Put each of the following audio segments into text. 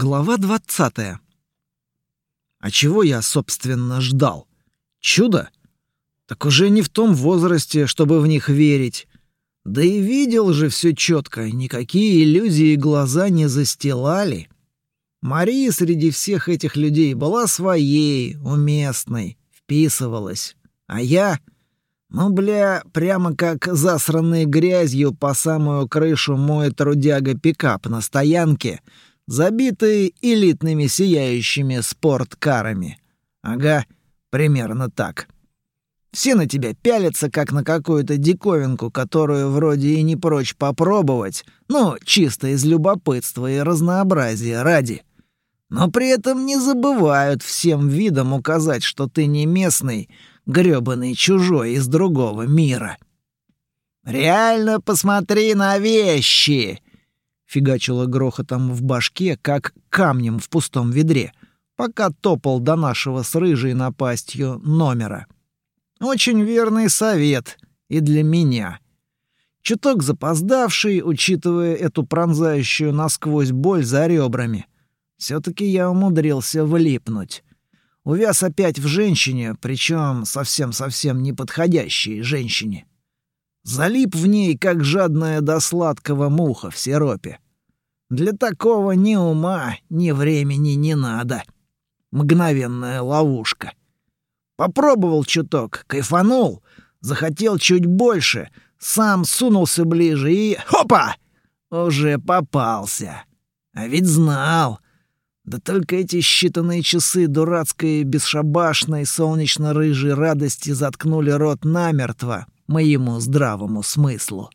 Глава двадцатая. А чего я, собственно, ждал? Чудо? Так уже не в том возрасте, чтобы в них верить. Да и видел же все четко, никакие иллюзии глаза не застилали. Мария среди всех этих людей была своей, уместной, вписывалась. А я... Ну, бля, прямо как засранный грязью по самую крышу мой трудяга-пикап на стоянке — забитые элитными сияющими спорткарами. Ага, примерно так. Все на тебя пялятся, как на какую-то диковинку, которую вроде и не прочь попробовать, ну, чисто из любопытства и разнообразия ради. Но при этом не забывают всем видом указать, что ты не местный, грёбаный чужой из другого мира. «Реально посмотри на вещи!» Фигачило грохотом в башке, как камнем в пустом ведре, пока топал до нашего с рыжей напастью номера. Очень верный совет и для меня. Чуток запоздавший, учитывая эту пронзающую насквозь боль за ребрами. все таки я умудрился влипнуть. Увяз опять в женщине, причем совсем-совсем неподходящей женщине. Залип в ней, как жадная до сладкого муха в сиропе. Для такого ни ума, ни времени не надо. Мгновенная ловушка. Попробовал чуток, кайфанул, захотел чуть больше, сам сунулся ближе и... Хопа! Уже попался. А ведь знал. Да только эти считанные часы дурацкой, бесшабашной, солнечно-рыжей радости заткнули рот намертво, моему здравому смыслу.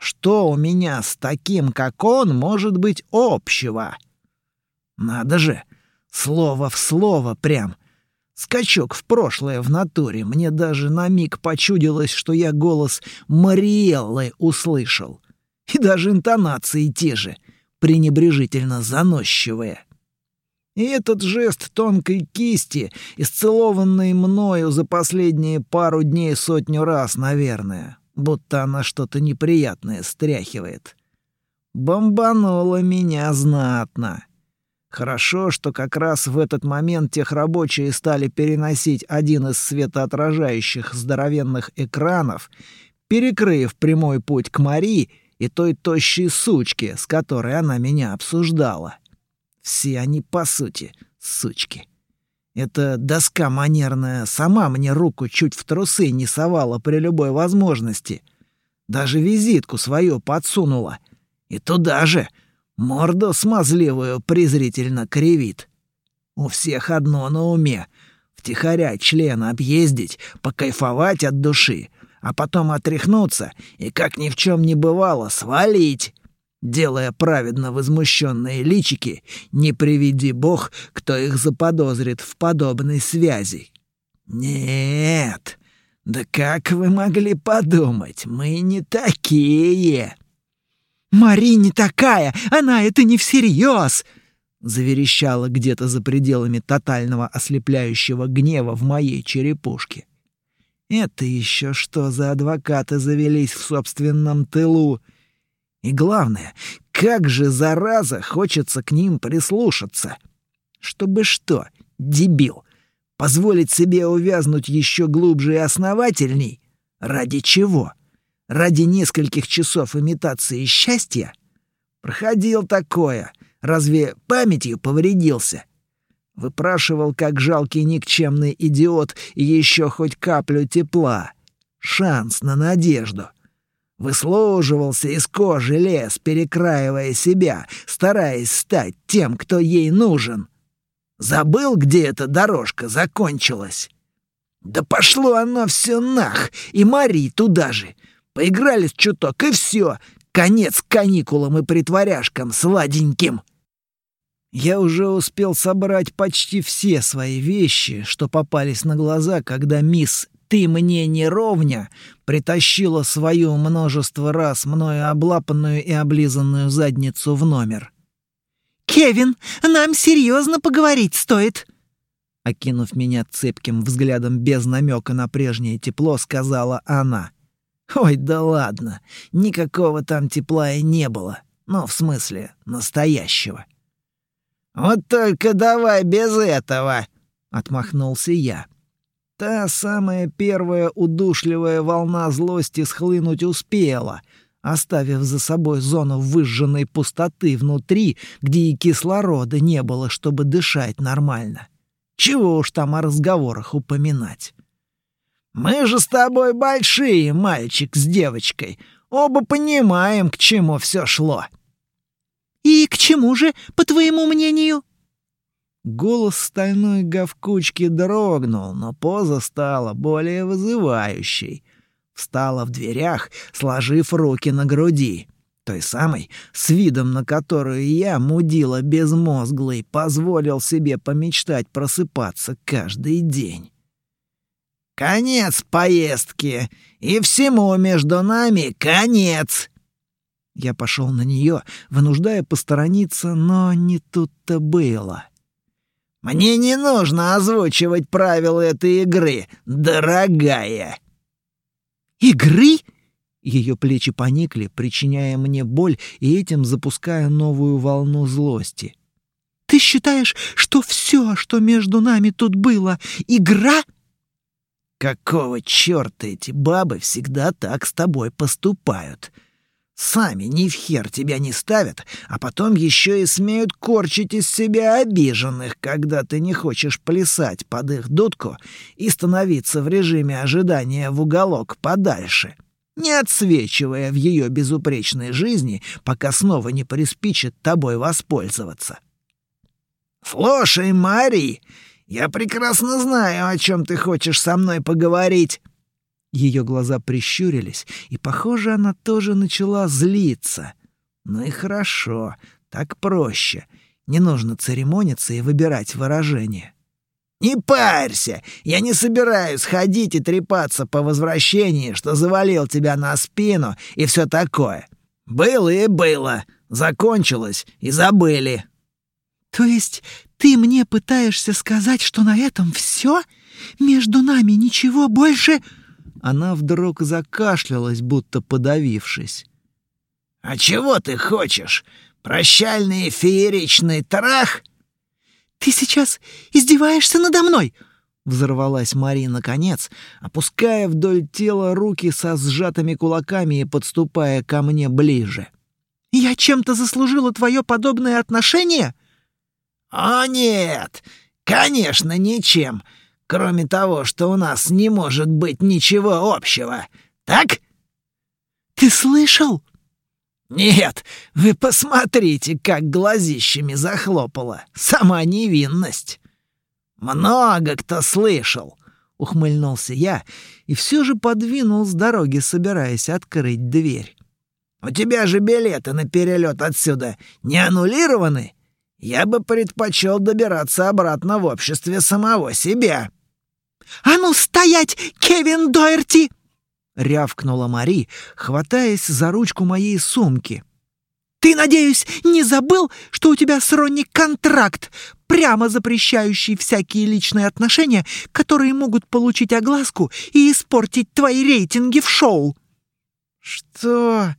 Что у меня с таким, как он, может быть общего? Надо же, слово в слово прям. Скачок в прошлое в натуре. Мне даже на миг почудилось, что я голос Мариэллы услышал. И даже интонации те же, пренебрежительно заносчивые. И этот жест тонкой кисти, исцелованный мною за последние пару дней сотню раз, наверное, будто она что-то неприятное стряхивает. Бомбануло меня знатно. Хорошо, что как раз в этот момент техрабочие стали переносить один из светоотражающих здоровенных экранов, перекрыв прямой путь к Мари и той тощей сучке, с которой она меня обсуждала. Все они, по сути, сучки. Эта доска манерная сама мне руку чуть в трусы не совала при любой возможности. Даже визитку свою подсунула. И туда же морду смазливую презрительно кривит. У всех одно на уме — втихаря член объездить, покайфовать от души, а потом отряхнуться и, как ни в чем не бывало, свалить делая праведно возмущенные личики, не приведи бог, кто их заподозрит в подобной связи. Нет, да как вы могли подумать, мы не такие. Мари не такая, она это не всерьез, заверещала где-то за пределами тотального ослепляющего гнева в моей черепушке. Это еще что за адвокаты завелись в собственном тылу? И главное, как же, зараза, хочется к ним прислушаться. Чтобы что, дебил, позволить себе увязнуть еще глубже и основательней? Ради чего? Ради нескольких часов имитации счастья? Проходил такое. Разве памятью повредился? Выпрашивал, как жалкий никчемный идиот, еще хоть каплю тепла. Шанс на надежду — Выслуживался из кожи лес, перекраивая себя, стараясь стать тем, кто ей нужен. Забыл, где эта дорожка закончилась? Да пошло оно все нах, и Мари туда же. Поигрались чуток, и все. Конец каникулам и притворяшкам сладеньким. Я уже успел собрать почти все свои вещи, что попались на глаза, когда мисс ты мне не ровня, притащила свою множество раз мною облапанную и облизанную задницу в номер. «Кевин, нам серьезно поговорить стоит!» Окинув меня цепким взглядом без намека на прежнее тепло, сказала она. «Ой, да ладно, никакого там тепла и не было. Ну, в смысле, настоящего. Вот только давай без этого!» — отмахнулся я. Та самая первая удушливая волна злости схлынуть успела, оставив за собой зону выжженной пустоты внутри, где и кислорода не было, чтобы дышать нормально. Чего уж там о разговорах упоминать. «Мы же с тобой большие, мальчик с девочкой. Оба понимаем, к чему все шло». «И к чему же, по твоему мнению?» Голос стальной говкучки дрогнул, но поза стала более вызывающей. Встала в дверях, сложив руки на груди. Той самой, с видом на которую я, мудила безмозглый, позволил себе помечтать просыпаться каждый день. «Конец поездки! И всему между нами конец!» Я пошел на нее, вынуждая посторониться, но не тут-то было. Мне не нужно озвучивать правила этой игры, дорогая. Игры? Ее плечи поникли, причиняя мне боль и этим запуская новую волну злости. Ты считаешь, что все, что между нами тут было, игра? Какого черта эти бабы всегда так с тобой поступают? Сами ни в хер тебя не ставят, а потом еще и смеют корчить из себя обиженных, когда ты не хочешь плясать под их дудку и становиться в режиме ожидания в уголок подальше, не отсвечивая в ее безупречной жизни, пока снова не приспичит тобой воспользоваться. «Слушай, Мари, я прекрасно знаю, о чем ты хочешь со мной поговорить». Ее глаза прищурились, и, похоже, она тоже начала злиться. Ну и хорошо, так проще. Не нужно церемониться и выбирать выражение. «Не парься! Я не собираюсь ходить и трепаться по возвращении, что завалил тебя на спину и все такое. Было и было. Закончилось и забыли». «То есть ты мне пытаешься сказать, что на этом все? Между нами ничего больше...» Она вдруг закашлялась, будто подавившись. «А чего ты хочешь? Прощальный фееричный трах?» «Ты сейчас издеваешься надо мной?» Взорвалась Мари наконец, опуская вдоль тела руки со сжатыми кулаками и подступая ко мне ближе. «Я чем-то заслужила твое подобное отношение?» «О нет! Конечно, ничем кроме того, что у нас не может быть ничего общего. Так? Ты слышал? Нет, вы посмотрите, как глазищами захлопала. Сама невинность. Много кто слышал. Ухмыльнулся я и все же подвинул с дороги, собираясь открыть дверь. «У тебя же билеты на перелет отсюда не аннулированы? Я бы предпочел добираться обратно в обществе самого себя». «А ну стоять, Кевин Дойерти!» — рявкнула Мари, хватаясь за ручку моей сумки. «Ты, надеюсь, не забыл, что у тебя с Ронни контракт, прямо запрещающий всякие личные отношения, которые могут получить огласку и испортить твои рейтинги в шоу?» «Что?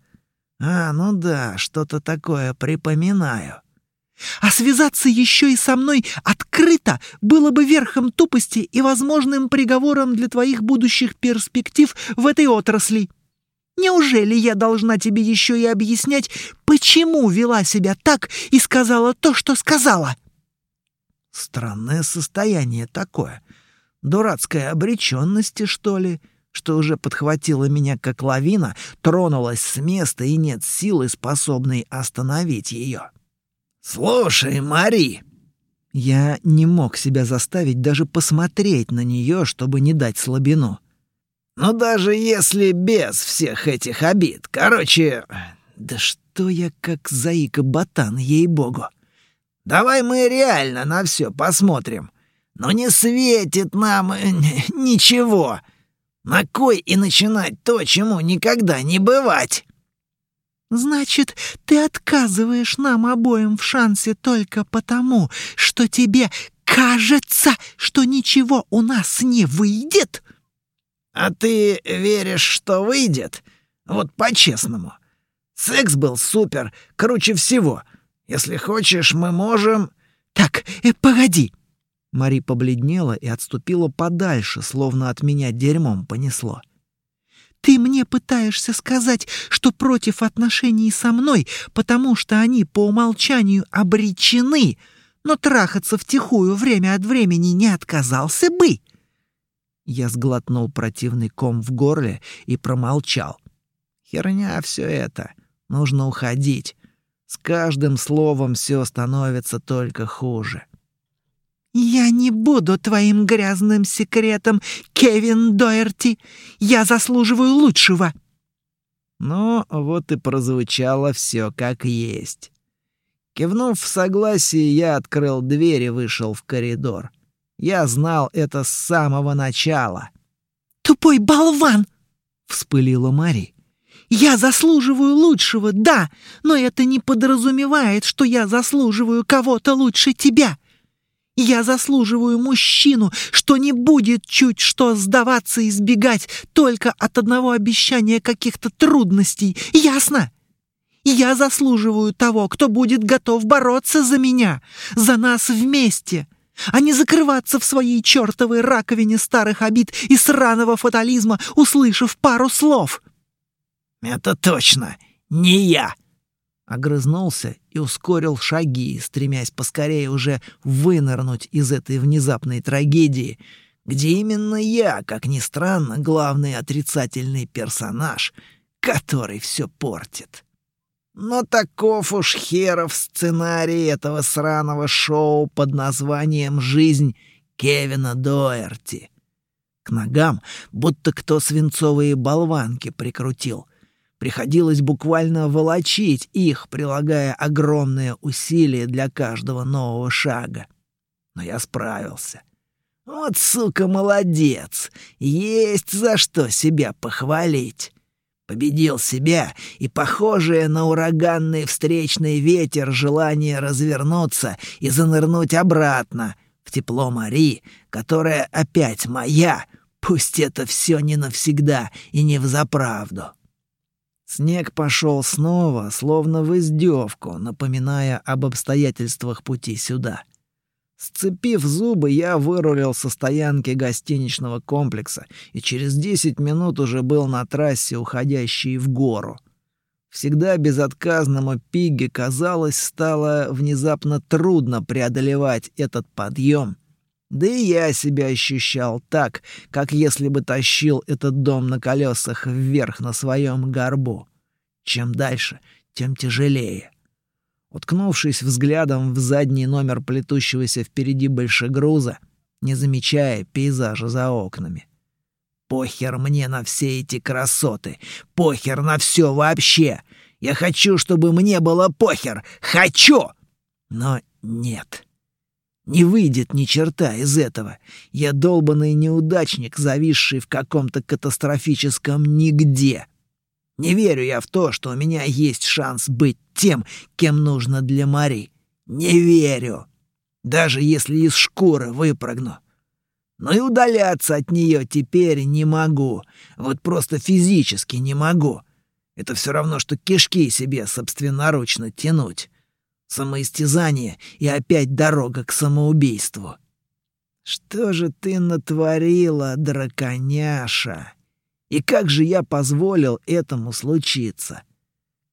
А, ну да, что-то такое припоминаю». А связаться еще и со мной открыто было бы верхом тупости и возможным приговором для твоих будущих перспектив в этой отрасли. Неужели я должна тебе еще и объяснять, почему вела себя так и сказала то, что сказала?» Странное состояние такое. Дурацкая обреченности, что ли, что уже подхватила меня как лавина, тронулась с места и нет силы, способной остановить ее. «Слушай, Мари!» Я не мог себя заставить даже посмотреть на нее, чтобы не дать слабину. «Ну даже если без всех этих обид. Короче, да что я как заика-ботан, ей-богу. Давай мы реально на все посмотрим. Но не светит нам э, ничего. На кой и начинать то, чему никогда не бывать?» «Значит, ты отказываешь нам обоим в шансе только потому, что тебе кажется, что ничего у нас не выйдет?» «А ты веришь, что выйдет? Вот по-честному. Секс был супер, круче всего. Если хочешь, мы можем...» Так, э, погоди!» Мари побледнела и отступила подальше, словно от меня дерьмом понесло. «Ты мне пытаешься сказать, что против отношений со мной, потому что они по умолчанию обречены, но трахаться втихую время от времени не отказался бы?» Я сглотнул противный ком в горле и промолчал. «Херня все это. Нужно уходить. С каждым словом все становится только хуже». «Я не буду твоим грязным секретом, Кевин Доерти. Я заслуживаю лучшего». Ну, вот и прозвучало все как есть. Кивнув в согласии, я открыл дверь и вышел в коридор. Я знал это с самого начала. «Тупой болван!» — вспылила Мари. «Я заслуживаю лучшего, да, но это не подразумевает, что я заслуживаю кого-то лучше тебя. Я заслуживаю мужчину, что не будет чуть что сдаваться и избегать только от одного обещания каких-то трудностей. Ясно? Я заслуживаю того, кто будет готов бороться за меня, за нас вместе, а не закрываться в своей чертовой раковине старых обид и сраного фатализма, услышав пару слов. «Это точно не я!» Огрызнулся и ускорил шаги, стремясь поскорее уже вынырнуть из этой внезапной трагедии, где именно я, как ни странно, главный отрицательный персонаж, который все портит. Но таков уж херов сценарий этого сраного шоу под названием «Жизнь Кевина Доерти». К ногам будто кто свинцовые болванки прикрутил. Приходилось буквально волочить их, прилагая огромные усилия для каждого нового шага. Но я справился. Вот, сука, молодец! Есть за что себя похвалить победил себя и похожее на ураганный встречный ветер желание развернуться и занырнуть обратно в тепло Мари, которая опять моя, пусть это все не навсегда и не взаправду. Снег пошел снова, словно в издевку, напоминая об обстоятельствах пути сюда. Сцепив зубы, я вырулил со стоянки гостиничного комплекса и через десять минут уже был на трассе, уходящей в гору. Всегда безотказному Пигге, казалось, стало внезапно трудно преодолевать этот подъем. Да и я себя ощущал так, как если бы тащил этот дом на колесах вверх на своем горбу. Чем дальше, тем тяжелее. Уткнувшись взглядом в задний номер плетущегося впереди большегруза, не замечая пейзажа за окнами. Похер мне на все эти красоты, похер на все вообще. Я хочу, чтобы мне было похер, хочу! Но нет. Не выйдет ни черта из этого. Я долбанный неудачник, зависший в каком-то катастрофическом нигде. Не верю я в то, что у меня есть шанс быть тем, кем нужно для Мари. Не верю. Даже если из шкуры выпрыгну. Но и удаляться от нее теперь не могу. Вот просто физически не могу. Это все равно, что кишки себе собственноручно тянуть. Самоистязание и опять дорога к самоубийству. Что же ты натворила, драконяша? И как же я позволил этому случиться?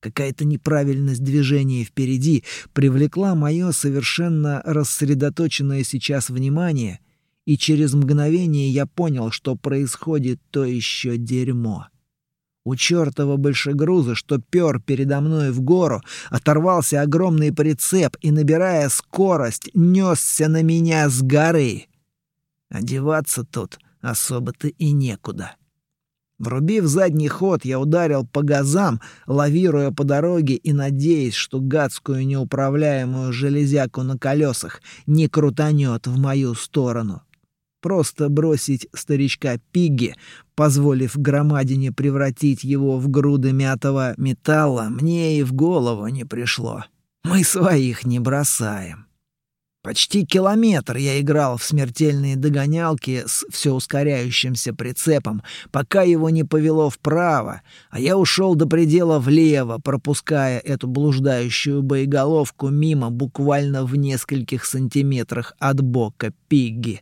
Какая-то неправильность движения впереди привлекла мое совершенно рассредоточенное сейчас внимание, и через мгновение я понял, что происходит то еще дерьмо. У чертова большегруза, что пер передо мной в гору, оторвался огромный прицеп и, набирая скорость, несся на меня с горы. Одеваться тут особо-то и некуда. Врубив задний ход, я ударил по газам, лавируя по дороге и надеясь, что гадскую неуправляемую железяку на колесах не крутанет в мою сторону. Просто бросить старичка Пигги, позволив громадине превратить его в груды мятого металла, мне и в голову не пришло. Мы своих не бросаем. Почти километр я играл в смертельные догонялки с все ускоряющимся прицепом, пока его не повело вправо, а я ушел до предела влево, пропуская эту блуждающую боеголовку мимо буквально в нескольких сантиметрах от бока Пигги.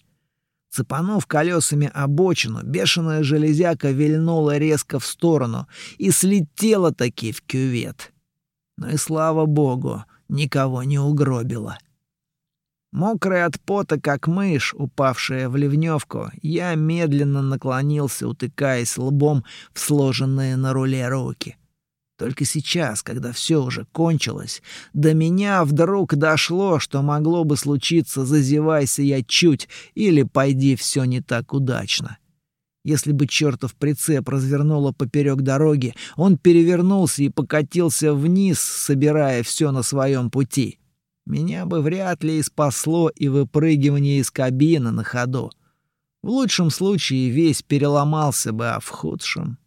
Цепанув колесами обочину, бешеная железяка вильнула резко в сторону и слетела таки в кювет. Но и слава богу, никого не угробила. Мокрый от пота, как мышь, упавшая в ливневку, я медленно наклонился, утыкаясь лбом в сложенные на руле руки. Только сейчас, когда все уже кончилось, до меня вдруг дошло, что могло бы случиться, зазевайся я чуть, или пойди все не так удачно. Если бы чертов прицеп развернуло поперек дороги, он перевернулся и покатился вниз, собирая все на своем пути. Меня бы вряд ли и спасло и выпрыгивание из кабины на ходу. В лучшем случае весь переломался бы, а в худшем...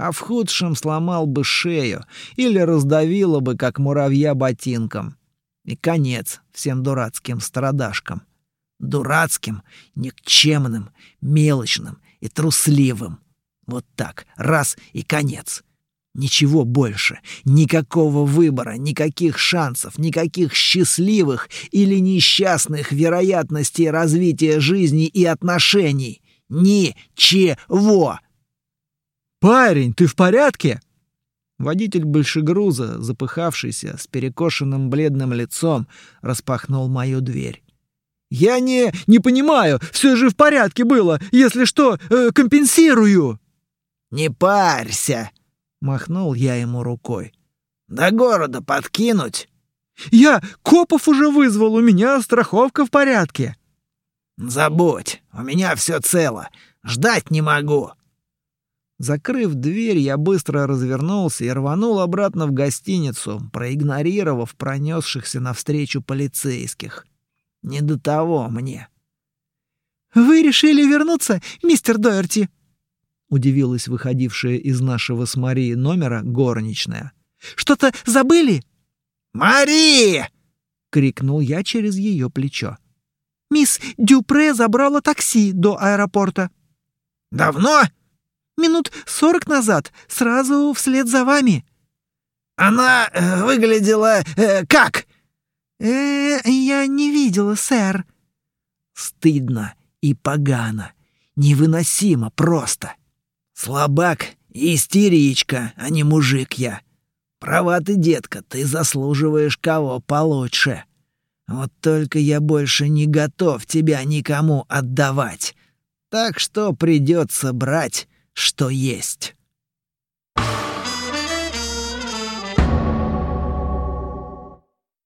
А в худшем сломал бы шею или раздавило бы, как муравья, ботинком. И конец всем дурацким страдашкам. Дурацким, никчемным, мелочным и трусливым. Вот так, раз и конец. Ничего больше, никакого выбора, никаких шансов, никаких счастливых или несчастных вероятностей развития жизни и отношений. Ничего. «Парень, ты в порядке?» Водитель большегруза, запыхавшийся, с перекошенным бледным лицом, распахнул мою дверь. «Я не... не понимаю, все же в порядке было. Если что, э, компенсирую». «Не парься!» Махнул я ему рукой. «До города подкинуть?» «Я копов уже вызвал, у меня страховка в порядке». «Забудь, у меня все цело. Ждать не могу». Закрыв дверь, я быстро развернулся и рванул обратно в гостиницу, проигнорировав пронесшихся навстречу полицейских. Не до того мне. «Вы решили вернуться, мистер Доерти?» удивилась выходившая из нашего с Марией номера горничная. Что-то забыли? Мари! крикнул я через ее плечо. Мисс Дюпре забрала такси до аэропорта. Давно? Минут сорок назад, сразу вслед за вами. Она э, выглядела э, как? Э, я не видела, сэр. Стыдно и погано, невыносимо просто. Слабак и истеричка, а не мужик я. Права ты, детка, ты заслуживаешь кого получше. Вот только я больше не готов тебя никому отдавать. Так что придется брать, что есть».